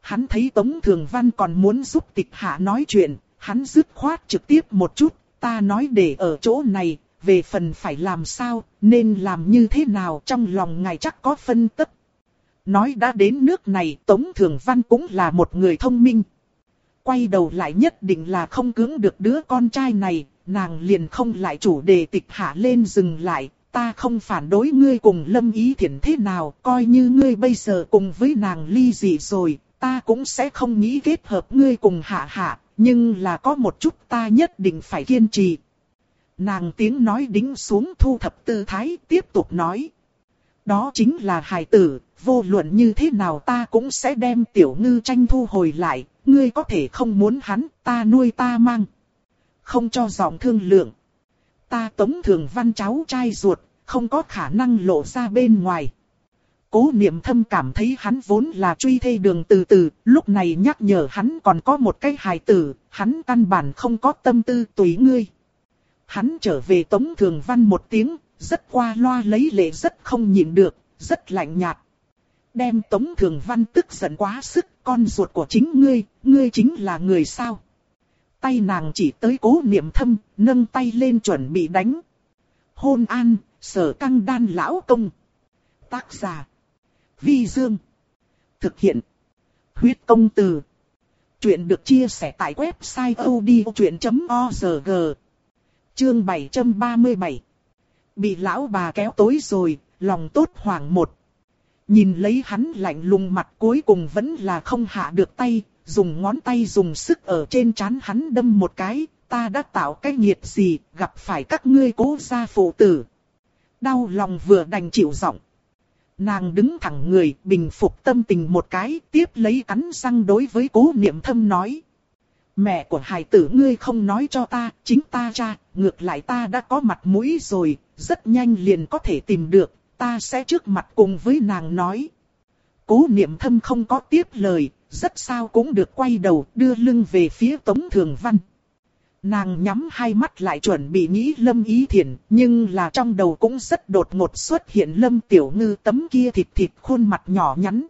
Hắn thấy Tống Thường Văn còn muốn giúp tịch hạ nói chuyện, hắn dứt khoát trực tiếp một chút, ta nói để ở chỗ này, về phần phải làm sao, nên làm như thế nào trong lòng ngài chắc có phân tất. Nói đã đến nước này Tống Thường Văn cũng là một người thông minh. Quay đầu lại nhất định là không cưỡng được đứa con trai này, nàng liền không lại chủ đề tịch hạ lên dừng lại. Ta không phản đối ngươi cùng lâm ý thiện thế nào, coi như ngươi bây giờ cùng với nàng ly dị rồi, ta cũng sẽ không nghĩ kết hợp ngươi cùng hạ hạ, nhưng là có một chút ta nhất định phải kiên trì. Nàng tiếng nói đính xuống thu thập tư thái tiếp tục nói. Đó chính là hài tử, vô luận như thế nào ta cũng sẽ đem tiểu ngư tranh thu hồi lại, ngươi có thể không muốn hắn, ta nuôi ta mang. Không cho giọng thương lượng. Ta tống thường văn cháu trai ruột, không có khả năng lộ ra bên ngoài. Cố niệm thâm cảm thấy hắn vốn là truy thê đường từ từ, lúc này nhắc nhở hắn còn có một cái hài tử, hắn căn bản không có tâm tư tùy ngươi. Hắn trở về tống thường văn một tiếng, rất qua loa lấy lệ rất không nhịn được, rất lạnh nhạt. Đem tống thường văn tức giận quá sức, con ruột của chính ngươi, ngươi chính là người sao. Tay nàng chỉ tới cố niệm thâm, nâng tay lên chuẩn bị đánh. Hôn an, sở căng đan lão công. Tác giả. Vi Dương. Thực hiện. Huyết công từ. Chuyện được chia sẻ tại website odchuyện.org. Chương 737. Bị lão bà kéo tối rồi, lòng tốt hoàng một. Nhìn lấy hắn lạnh lùng mặt cuối cùng vẫn là không hạ được tay, dùng ngón tay dùng sức ở trên trán hắn đâm một cái, ta đã tạo cái nghiệt gì, gặp phải các ngươi cố gia phụ tử. Đau lòng vừa đành chịu giọng. Nàng đứng thẳng người, bình phục tâm tình một cái, tiếp lấy cắn răng đối với cố niệm thâm nói. Mẹ của hài tử ngươi không nói cho ta, chính ta cha, ngược lại ta đã có mặt mũi rồi, rất nhanh liền có thể tìm được, ta sẽ trước mặt cùng với nàng nói. Cố niệm thâm không có tiếp lời, rất sao cũng được quay đầu đưa lưng về phía Tống Thường Văn. Nàng nhắm hai mắt lại chuẩn bị nghĩ Lâm Ý Thiển, nhưng là trong đầu cũng rất đột ngột xuất hiện Lâm Tiểu Ngư tấm kia thịt thịt khuôn mặt nhỏ nhắn.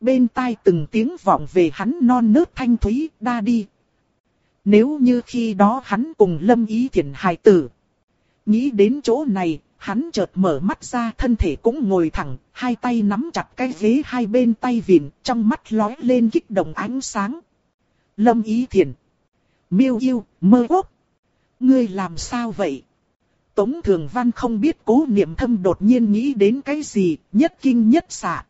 Bên tai từng tiếng vọng về hắn non nớt thanh thúy, đa đi. Nếu như khi đó hắn cùng Lâm Ý Thiển hài tử. Nghĩ đến chỗ này, hắn chợt mở mắt ra thân thể cũng ngồi thẳng, hai tay nắm chặt cái ghế hai bên tay vịn, trong mắt lóe lên kích động ánh sáng. Lâm Ý thiền miêu yêu, mơ quốc. Ngươi làm sao vậy? Tống Thường Văn không biết cố niệm thâm đột nhiên nghĩ đến cái gì, nhất kinh nhất xạ.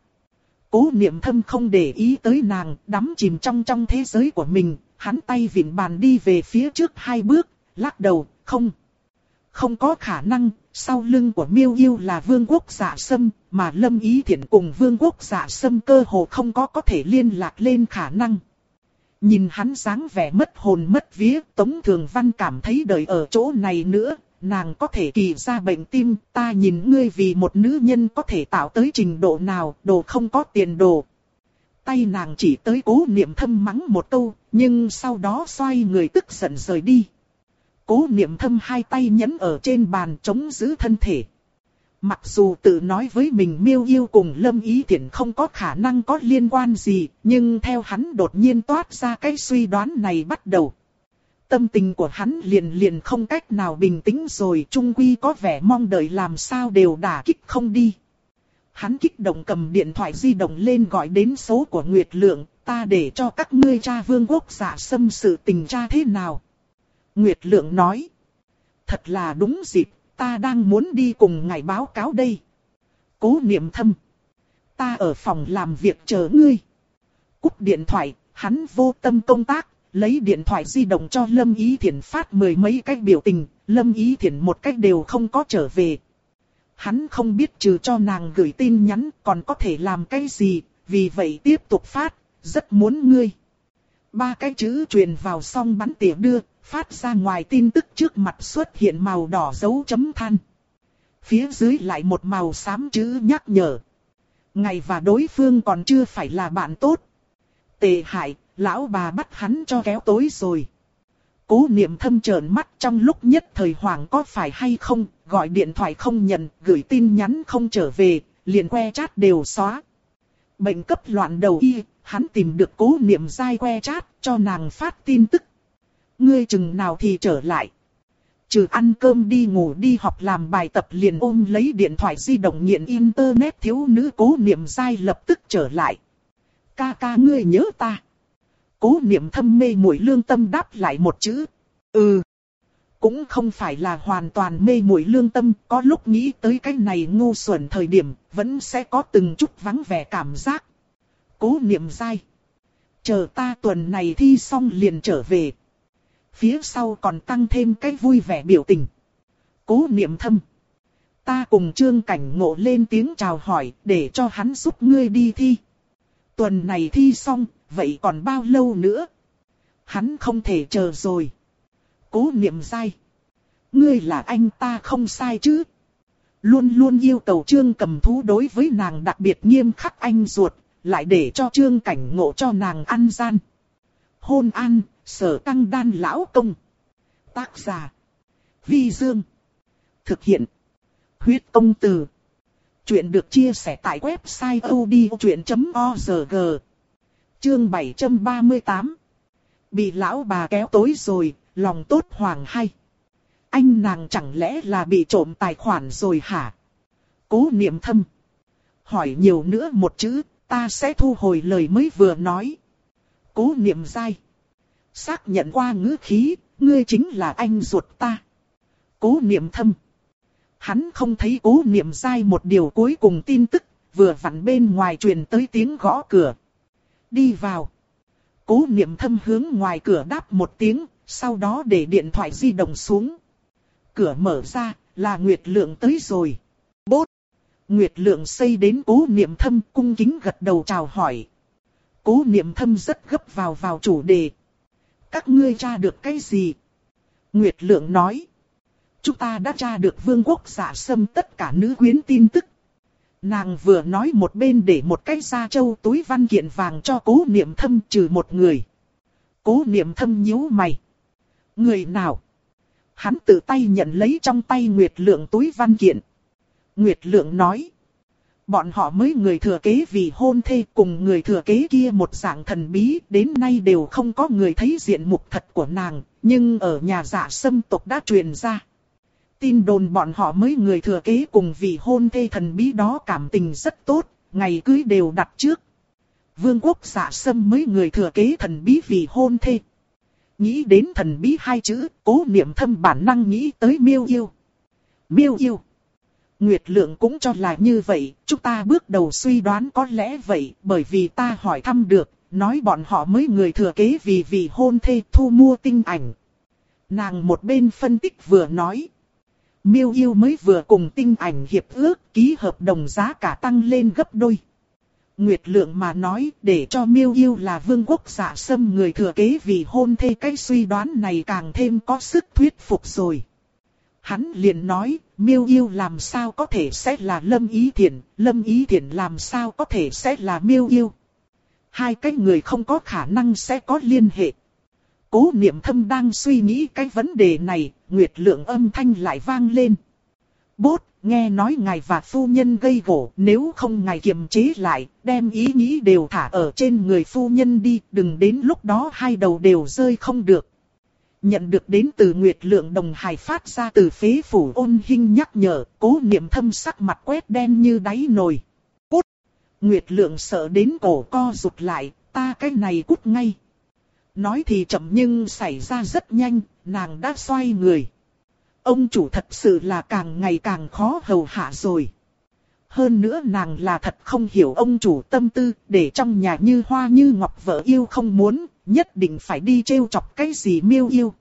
Cố niệm thâm không để ý tới nàng, đắm chìm trong trong thế giới của mình, hắn tay vịn bàn đi về phía trước hai bước, lắc đầu, không. Không có khả năng, sau lưng của miêu yêu là vương quốc giả sâm, mà lâm ý thiện cùng vương quốc giả sâm cơ hồ không có có thể liên lạc lên khả năng. Nhìn hắn dáng vẻ mất hồn mất vía, Tống Thường Văn cảm thấy đời ở chỗ này nữa, nàng có thể kỳ ra bệnh tim, ta nhìn ngươi vì một nữ nhân có thể tạo tới trình độ nào, đồ không có tiền đồ. Tay nàng chỉ tới cố niệm thâm mắng một câu, nhưng sau đó xoay người tức giận rời đi. Cố niệm thâm hai tay nhấn ở trên bàn chống giữ thân thể. Mặc dù tự nói với mình miêu yêu cùng lâm ý thiện không có khả năng có liên quan gì, nhưng theo hắn đột nhiên toát ra cái suy đoán này bắt đầu. Tâm tình của hắn liền liền không cách nào bình tĩnh rồi, trung quy có vẻ mong đợi làm sao đều đả kích không đi. Hắn kích động cầm điện thoại di động lên gọi đến số của Nguyệt Lượng, ta để cho các ngươi cha vương quốc giả xâm sự tình tra thế nào. Nguyệt Lượng nói, thật là đúng dịp, ta đang muốn đi cùng ngài báo cáo đây. Cố niệm thâm. Ta ở phòng làm việc chờ ngươi. Cúp điện thoại, hắn vô tâm công tác, lấy điện thoại di động cho Lâm Ý Thiển phát mười mấy cách biểu tình, Lâm Ý Thiển một cách đều không có trở về. Hắn không biết trừ cho nàng gửi tin nhắn còn có thể làm cái gì, vì vậy tiếp tục phát, rất muốn ngươi. Ba cái chữ truyền vào song bắn tỉa đưa, phát ra ngoài tin tức trước mặt xuất hiện màu đỏ dấu chấm than. Phía dưới lại một màu xám chữ nhắc nhở. Ngày và đối phương còn chưa phải là bạn tốt. Tệ hại, lão bà bắt hắn cho kéo tối rồi. Cố niệm thâm trợn mắt trong lúc nhất thời hoàng có phải hay không, gọi điện thoại không nhận, gửi tin nhắn không trở về, liền que chat đều xóa. Bệnh cấp loạn đầu y, hắn tìm được cố niệm dai que chat, cho nàng phát tin tức ngươi chừng nào thì trở lại. Trừ ăn cơm đi ngủ đi học làm bài tập liền ôm lấy điện thoại di động nghiện internet thiếu nữ cố niệm dai lập tức trở lại. Ca ca ngươi nhớ ta. Cố niệm thâm mê mũi lương tâm đáp lại một chữ. Ừ. Cũng không phải là hoàn toàn mê muội lương tâm, có lúc nghĩ tới cái này ngu xuẩn thời điểm, vẫn sẽ có từng chút vắng vẻ cảm giác. Cố niệm dai. Chờ ta tuần này thi xong liền trở về phía sau còn tăng thêm cái vui vẻ biểu tình. Cố niệm thâm. Ta cùng trương cảnh ngộ lên tiếng chào hỏi để cho hắn giúp ngươi đi thi. Tuần này thi xong, vậy còn bao lâu nữa? Hắn không thể chờ rồi. Cố niệm sai. Ngươi là anh ta không sai chứ? Luôn luôn yêu cầu trương cầm thú đối với nàng đặc biệt nghiêm khắc anh ruột, lại để cho trương cảnh ngộ cho nàng ăn gian. Hôn an, Sở tăng đan lão công. Tác giả. Vi Dương. Thực hiện. Huyết công từ. Chuyện được chia sẻ tại website odchuyện.org. Chương 738. Bị lão bà kéo tối rồi, lòng tốt hoàng hay. Anh nàng chẳng lẽ là bị trộm tài khoản rồi hả? Cố niệm thâm. Hỏi nhiều nữa một chữ, ta sẽ thu hồi lời mới vừa nói. Cố niệm dai. Xác nhận qua ngữ khí, ngươi chính là anh ruột ta. Cố niệm thâm. Hắn không thấy cố niệm dai một điều cuối cùng tin tức, vừa vặn bên ngoài truyền tới tiếng gõ cửa. Đi vào. Cố niệm thâm hướng ngoài cửa đáp một tiếng, sau đó để điện thoại di động xuống. Cửa mở ra, là Nguyệt Lượng tới rồi. Bốt. Nguyệt Lượng xây đến cố niệm thâm cung kính gật đầu chào hỏi. Cố niệm thâm rất gấp vào vào chủ đề, các ngươi tra được cái gì? Nguyệt Lượng nói. Chúng ta đã tra được vương quốc giả xâm tất cả nữ quyến tin tức. Nàng vừa nói một bên để một cái da châu túi văn kiện vàng cho cố niệm thâm trừ một người. Cố niệm thâm nhíu mày. Người nào? Hắn tự tay nhận lấy trong tay Nguyệt Lượng túi văn kiện. Nguyệt Lượng nói. Bọn họ mới người thừa kế vì hôn thê cùng người thừa kế kia một dạng thần bí, đến nay đều không có người thấy diện mục thật của nàng, nhưng ở nhà dạ giả sâm tộc đã truyền ra. Tin đồn bọn họ mới người thừa kế cùng vì hôn thê thần bí đó cảm tình rất tốt, ngày cưới đều đặt trước. Vương quốc dạ giả sâm mới người thừa kế thần bí vì hôn thê. Nghĩ đến thần bí hai chữ, cố niệm thâm bản năng nghĩ tới miêu yêu. Miêu yêu. Nguyệt Lượng cũng cho là như vậy, chúng ta bước đầu suy đoán có lẽ vậy, bởi vì ta hỏi thăm được, nói bọn họ mới người thừa kế vì vì hôn thê thu mua tinh ảnh. Nàng một bên phân tích vừa nói. Miêu yêu mới vừa cùng tinh ảnh hiệp ước ký hợp đồng giá cả tăng lên gấp đôi. Nguyệt Lượng mà nói để cho miêu yêu là vương quốc giả sâm người thừa kế vì hôn thê cái suy đoán này càng thêm có sức thuyết phục rồi. Hắn liền nói, miêu yêu làm sao có thể sẽ là lâm ý thiện, lâm ý thiện làm sao có thể sẽ là miêu yêu. Hai cái người không có khả năng sẽ có liên hệ. Cố niệm thâm đang suy nghĩ cái vấn đề này, nguyệt lượng âm thanh lại vang lên. Bốt, nghe nói ngài và phu nhân gây gỗ, nếu không ngài kiềm chế lại, đem ý nghĩ đều thả ở trên người phu nhân đi, đừng đến lúc đó hai đầu đều rơi không được. Nhận được đến từ Nguyệt Lượng Đồng Hải phát ra từ phế phủ ôn Hinh nhắc nhở, cố niệm thâm sắc mặt quét đen như đáy nồi. Cút! Nguyệt Lượng sợ đến cổ co rụt lại, ta cái này cút ngay. Nói thì chậm nhưng xảy ra rất nhanh, nàng đã xoay người. Ông chủ thật sự là càng ngày càng khó hầu hạ rồi. Hơn nữa nàng là thật không hiểu ông chủ tâm tư, để trong nhà như hoa như ngọc vợ yêu không muốn, nhất định phải đi trêu chọc cái gì miêu yêu.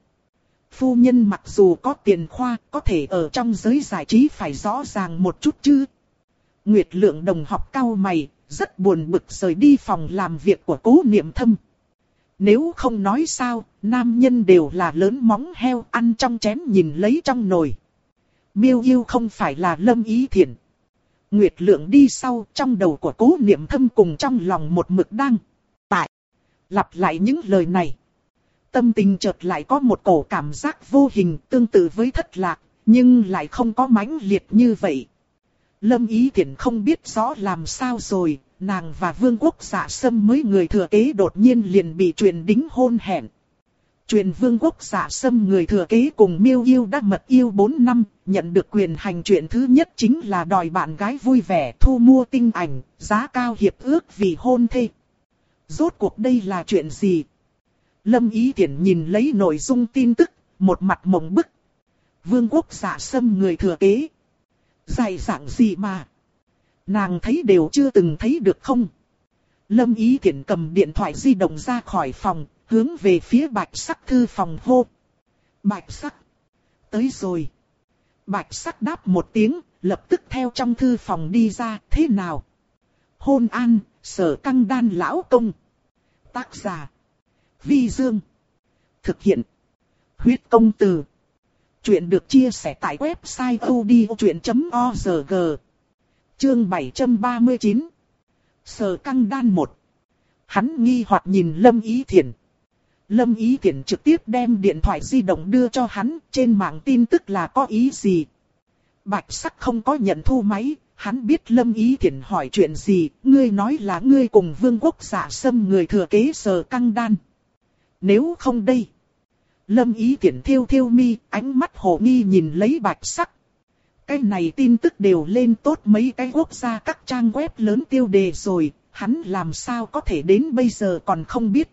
Phu nhân mặc dù có tiền khoa, có thể ở trong giới giải trí phải rõ ràng một chút chứ. Nguyệt lượng đồng học cao mày, rất buồn bực rời đi phòng làm việc của cố niệm thâm. Nếu không nói sao, nam nhân đều là lớn móng heo ăn trong chén nhìn lấy trong nồi. Miêu yêu không phải là lâm ý thiện. Nguyệt lượng đi sau trong đầu của cố niệm thâm cùng trong lòng một mực đăng. Tại. Lặp lại những lời này. Tâm tình chợt lại có một cổ cảm giác vô hình tương tự với thất lạc, nhưng lại không có mãnh liệt như vậy. Lâm Ý thiện không biết rõ làm sao rồi, nàng và vương quốc giả sâm mới người thừa kế đột nhiên liền bị truyền đính hôn hẹn. Truyền vương quốc giả sâm người thừa kế cùng miêu yêu đã mật yêu 4 năm, nhận được quyền hành chuyện thứ nhất chính là đòi bạn gái vui vẻ thu mua tinh ảnh, giá cao hiệp ước vì hôn thê. Rốt cuộc đây là chuyện gì? Lâm Ý Tiễn nhìn lấy nội dung tin tức, một mặt mộng bức. Vương quốc giả sâm người thừa kế. Dài dạng gì mà? Nàng thấy đều chưa từng thấy được không? Lâm Ý Tiễn cầm điện thoại di động ra khỏi phòng, hướng về phía bạch sắc thư phòng hô. Bạch sắc. Tới rồi. Bạch sắc đáp một tiếng, lập tức theo trong thư phòng đi ra, thế nào? Hôn an, sở căng đan lão công. Tác giả. Vi Dương. Thực hiện. Huyết công từ. Chuyện được chia sẻ tại website odchuyện.org. Chương 739. Sờ căng đan một. Hắn nghi hoặc nhìn Lâm Ý Thiển. Lâm Ý Thiển trực tiếp đem điện thoại di động đưa cho hắn, trên mạng tin tức là có ý gì. Bạch sắc không có nhận thu máy, hắn biết Lâm Ý Thiển hỏi chuyện gì, ngươi nói là ngươi cùng vương quốc giả xâm người thừa kế sờ căng đan. Nếu không đây. Lâm ý tiện thiêu thiêu mi, ánh mắt hồ nghi nhìn lấy bạch sắc. Cái này tin tức đều lên tốt mấy cái quốc gia các trang web lớn tiêu đề rồi, hắn làm sao có thể đến bây giờ còn không biết.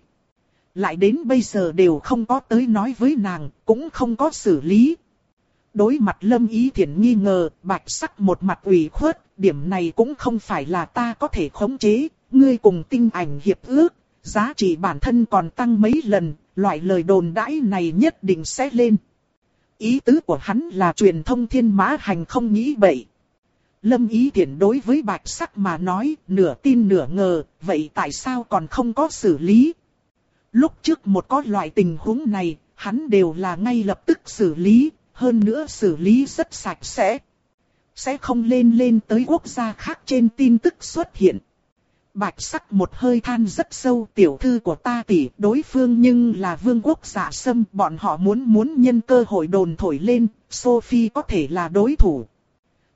Lại đến bây giờ đều không có tới nói với nàng, cũng không có xử lý. Đối mặt lâm ý thiện nghi ngờ, bạch sắc một mặt ủy khuất, điểm này cũng không phải là ta có thể khống chế, ngươi cùng tinh ảnh hiệp ước, giá trị bản thân còn tăng mấy lần, loại lời đồn đãi này nhất định sẽ lên. Ý tứ của hắn là truyền thông thiên mã hành không nghĩ bậy. Lâm ý tiện đối với bạch sắc mà nói, nửa tin nửa ngờ, vậy tại sao còn không có xử lý? Lúc trước một có loại tình huống này, hắn đều là ngay lập tức xử lý, hơn nữa xử lý rất sạch sẽ. Sẽ không lên lên tới quốc gia khác trên tin tức xuất hiện. Bạch sắc một hơi than rất sâu tiểu thư của ta tỷ đối phương nhưng là vương quốc giả sâm bọn họ muốn muốn nhân cơ hội đồn thổi lên, Sophie có thể là đối thủ.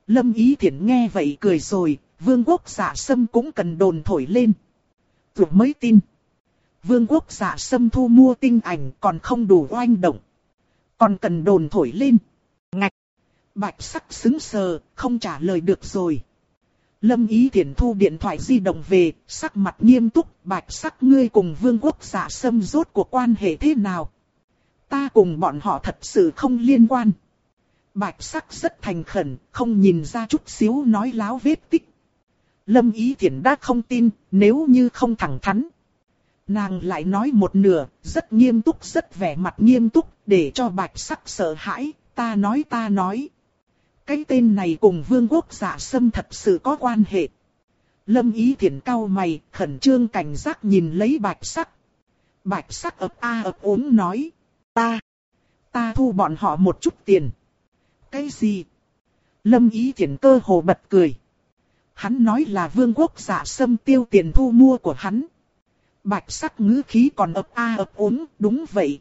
Lâm Ý Thiển nghe vậy cười rồi, vương quốc giả sâm cũng cần đồn thổi lên. Vừa mới tin. Vương quốc giả sâm thu mua tinh ảnh còn không đủ oanh động. Còn cần đồn thổi lên. Ngạch. Bạch sắc xứng sờ, không trả lời được rồi. Lâm Ý Thiển thu điện thoại di động về, sắc mặt nghiêm túc, bạch sắc ngươi cùng vương quốc giả xâm rốt của quan hệ thế nào? Ta cùng bọn họ thật sự không liên quan. Bạch sắc rất thành khẩn, không nhìn ra chút xíu nói láo vết tích. Lâm Ý Thiển đã không tin, nếu như không thẳng thắn. Nàng lại nói một nửa, rất nghiêm túc rất vẻ mặt nghiêm túc, để cho bạch sắc sợ hãi, ta nói ta nói. Cái tên này cùng vương quốc giả sâm thật sự có quan hệ. Lâm ý thiện cao mày, khẩn trương cảnh giác nhìn lấy bạch sắc. Bạch sắc ập a ập ốm nói, ta, ta thu bọn họ một chút tiền. Cái gì? Lâm ý thiện cơ hồ bật cười. Hắn nói là vương quốc giả sâm tiêu tiền thu mua của hắn. Bạch sắc ngữ khí còn ập a ập ốm, đúng vậy.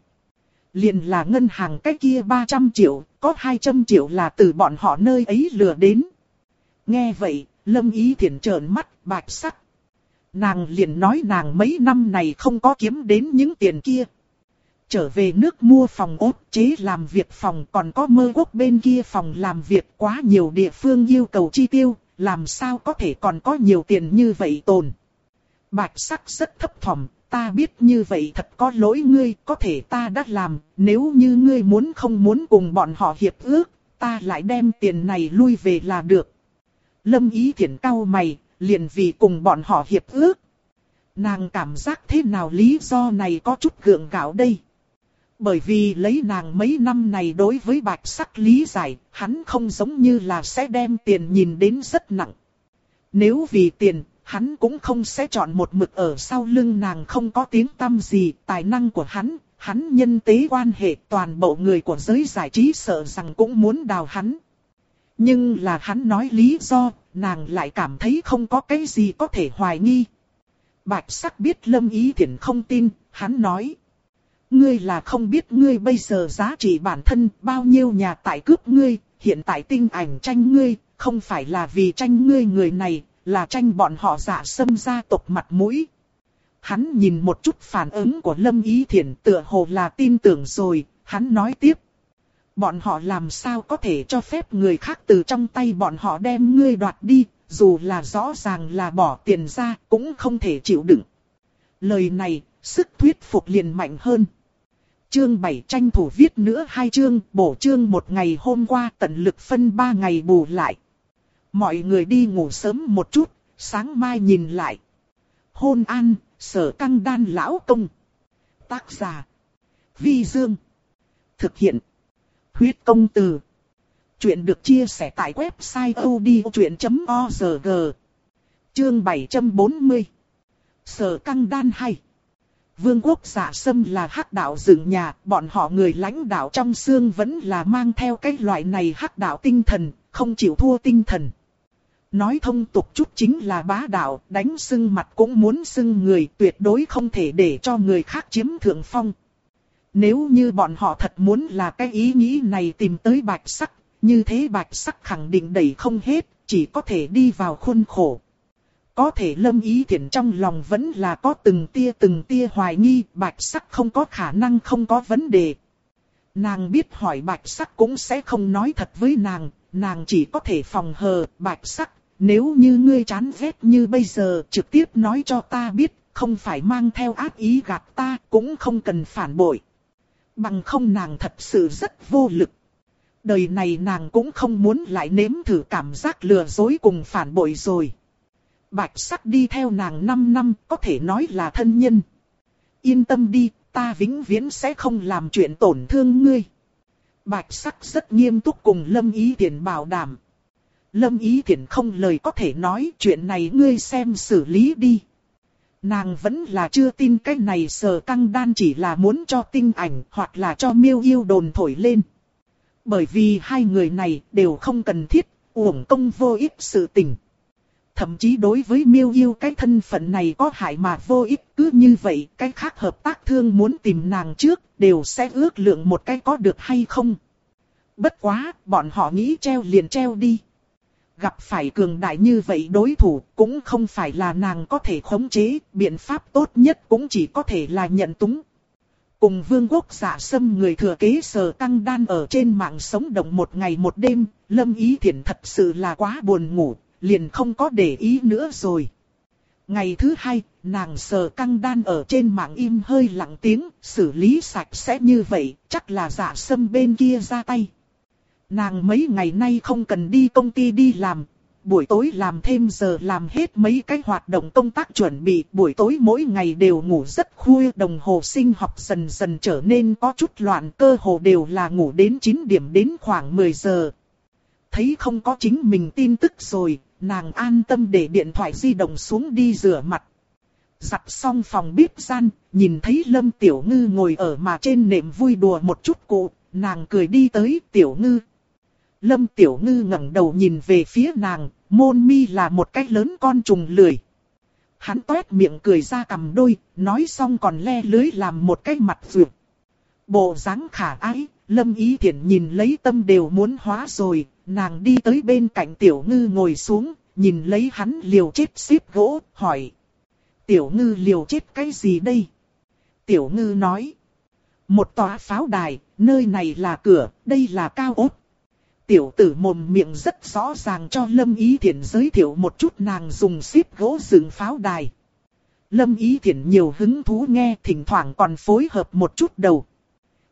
Liền là ngân hàng cái kia 300 triệu, có 200 triệu là từ bọn họ nơi ấy lừa đến. Nghe vậy, Lâm Ý Thiển trợn mắt, bạch sắc. Nàng liền nói nàng mấy năm này không có kiếm đến những tiền kia. Trở về nước mua phòng ốt chế làm việc phòng còn có mơ quốc bên kia phòng làm việc quá nhiều địa phương yêu cầu chi tiêu, làm sao có thể còn có nhiều tiền như vậy tồn. Bạch sắc rất thấp thỏm, ta biết như vậy thật có lỗi ngươi, có thể ta đã làm, nếu như ngươi muốn không muốn cùng bọn họ hiệp ước, ta lại đem tiền này lui về là được. Lâm ý thiện cao mày, liền vì cùng bọn họ hiệp ước. Nàng cảm giác thế nào lý do này có chút gượng gạo đây. Bởi vì lấy nàng mấy năm này đối với bạch sắc lý giải, hắn không giống như là sẽ đem tiền nhìn đến rất nặng. Nếu vì tiền, hắn cũng không sẽ chọn một mực ở sau lưng nàng không có tiếng tăm gì, tài năng của hắn, hắn nhân tế quan hệ toàn bộ người của giới giải trí sợ rằng cũng muốn đào hắn. Nhưng là hắn nói lý do, nàng lại cảm thấy không có cái gì có thể hoài nghi. Bạch sắc biết lâm ý thiện không tin, hắn nói. Ngươi là không biết ngươi bây giờ giá trị bản thân bao nhiêu nhà tại cướp ngươi, hiện tại tinh ảnh tranh ngươi, không phải là vì tranh ngươi người này, là tranh bọn họ giả xâm gia tộc mặt mũi. Hắn nhìn một chút phản ứng của Lâm Ý Thiển tựa hồ là tin tưởng rồi, hắn nói tiếp. Bọn họ làm sao có thể cho phép người khác từ trong tay bọn họ đem ngươi đoạt đi, dù là rõ ràng là bỏ tiền ra cũng không thể chịu đựng. Lời này, sức thuyết phục liền mạnh hơn. Chương 7 tranh thủ viết nữa hai chương, bổ chương một ngày hôm qua tận lực phân ba ngày bù lại. Mọi người đi ngủ sớm một chút, sáng mai nhìn lại. Hôn an, sở căng đan lão công. Tác giả. Vi Dương. Thực hiện. Huyết công từ. Chuyện được chia sẻ tại website odchuyện.org. Chương 740. Sở căng đan hay. Vương quốc giả sâm là hắc đạo dựng nhà, bọn họ người lãnh đạo trong xương vẫn là mang theo cái loại này hắc đạo tinh thần, không chịu thua tinh thần. Nói thông tục chút chính là bá đạo, đánh sưng mặt cũng muốn sưng người, tuyệt đối không thể để cho người khác chiếm thượng phong. Nếu như bọn họ thật muốn là cái ý nghĩ này tìm tới bạch sắc, như thế bạch sắc khẳng định đẩy không hết, chỉ có thể đi vào khuôn khổ. Có thể lâm ý thiện trong lòng vẫn là có từng tia từng tia hoài nghi, bạch sắc không có khả năng không có vấn đề. Nàng biết hỏi bạch sắc cũng sẽ không nói thật với nàng, nàng chỉ có thể phòng hờ, bạch sắc, nếu như ngươi chán ghét như bây giờ trực tiếp nói cho ta biết, không phải mang theo ác ý gạt ta, cũng không cần phản bội. Bằng không nàng thật sự rất vô lực. Đời này nàng cũng không muốn lại nếm thử cảm giác lừa dối cùng phản bội rồi. Bạch sắc đi theo nàng 5 năm, có thể nói là thân nhân. Yên tâm đi, ta vĩnh viễn sẽ không làm chuyện tổn thương ngươi. Bạch sắc rất nghiêm túc cùng Lâm Ý Tiền bảo đảm. Lâm Ý Thiển không lời có thể nói chuyện này ngươi xem xử lý đi. Nàng vẫn là chưa tin cái này sờ căng đan chỉ là muốn cho tinh ảnh hoặc là cho miêu yêu đồn thổi lên. Bởi vì hai người này đều không cần thiết, uổng công vô ích sự tình. thậm chí đối với miêu yêu cái thân phận này có hại mà vô ích. Cứ như vậy, cái khác hợp tác thương muốn tìm nàng trước, đều sẽ ước lượng một cái có được hay không. Bất quá, bọn họ nghĩ treo liền treo đi. Gặp phải cường đại như vậy đối thủ cũng không phải là nàng có thể khống chế, biện pháp tốt nhất cũng chỉ có thể là nhận túng. Cùng vương quốc giả sâm người thừa kế sờ căng đan ở trên mạng sống động một ngày một đêm, lâm ý thiện thật sự là quá buồn ngủ, liền không có để ý nữa rồi. Ngày thứ hai, nàng sờ căng đan ở trên mạng im hơi lặng tiếng, xử lý sạch sẽ như vậy, chắc là giả sâm bên kia ra tay. Nàng mấy ngày nay không cần đi công ty đi làm, buổi tối làm thêm giờ làm hết mấy cái hoạt động công tác chuẩn bị, buổi tối mỗi ngày đều ngủ rất khuya, đồng hồ sinh học dần dần trở nên có chút loạn, cơ hồ đều là ngủ đến 9 điểm đến khoảng 10 giờ. Thấy không có chính mình tin tức rồi, nàng an tâm để điện thoại di động xuống đi rửa mặt. Giặt xong phòng bếp gian, nhìn thấy Lâm Tiểu Ngư ngồi ở mà trên nệm vui đùa một chút cụ, nàng cười đi tới Tiểu Ngư. Lâm Tiểu Ngư ngẩng đầu nhìn về phía nàng, môn mi là một cái lớn con trùng lười. Hắn toét miệng cười ra cầm đôi, nói xong còn le lưới làm một cái mặt vượt. Bộ dáng khả ái, Lâm Ý Thiển nhìn lấy tâm đều muốn hóa rồi, nàng đi tới bên cạnh Tiểu Ngư ngồi xuống, nhìn lấy hắn liều chết xếp gỗ, hỏi. Tiểu Ngư liều chết cái gì đây? Tiểu Ngư nói. Một tòa pháo đài, nơi này là cửa, đây là cao ốt. Tiểu tử mồm miệng rất rõ ràng cho Lâm Ý Thiển giới thiệu một chút nàng dùng xíp gỗ dựng pháo đài. Lâm Ý Thiển nhiều hứng thú nghe thỉnh thoảng còn phối hợp một chút đầu.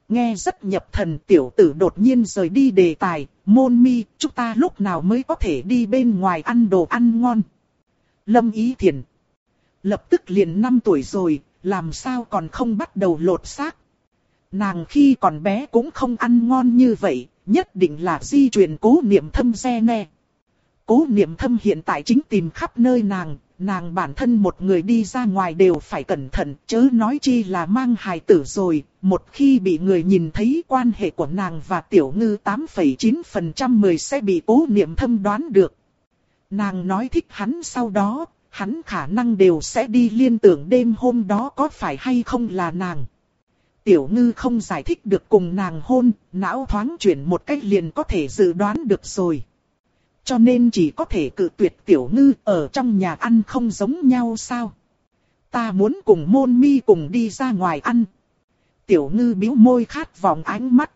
Nghe rất nhập thần tiểu tử đột nhiên rời đi đề tài, môn mi, chúng ta lúc nào mới có thể đi bên ngoài ăn đồ ăn ngon. Lâm Ý Thiển. Lập tức liền 5 tuổi rồi, làm sao còn không bắt đầu lột xác. Nàng khi còn bé cũng không ăn ngon như vậy, nhất định là di truyền cố niệm thâm xe nè. Cố niệm thâm hiện tại chính tìm khắp nơi nàng, nàng bản thân một người đi ra ngoài đều phải cẩn thận, chớ nói chi là mang hài tử rồi, một khi bị người nhìn thấy quan hệ của nàng và tiểu ngư 8,9% 10 sẽ bị cố niệm thâm đoán được. Nàng nói thích hắn sau đó, hắn khả năng đều sẽ đi liên tưởng đêm hôm đó có phải hay không là nàng. Tiểu ngư không giải thích được cùng nàng hôn, não thoáng chuyển một cách liền có thể dự đoán được rồi. Cho nên chỉ có thể cự tuyệt tiểu ngư ở trong nhà ăn không giống nhau sao. Ta muốn cùng môn mi cùng đi ra ngoài ăn. Tiểu ngư biếu môi khát vọng ánh mắt.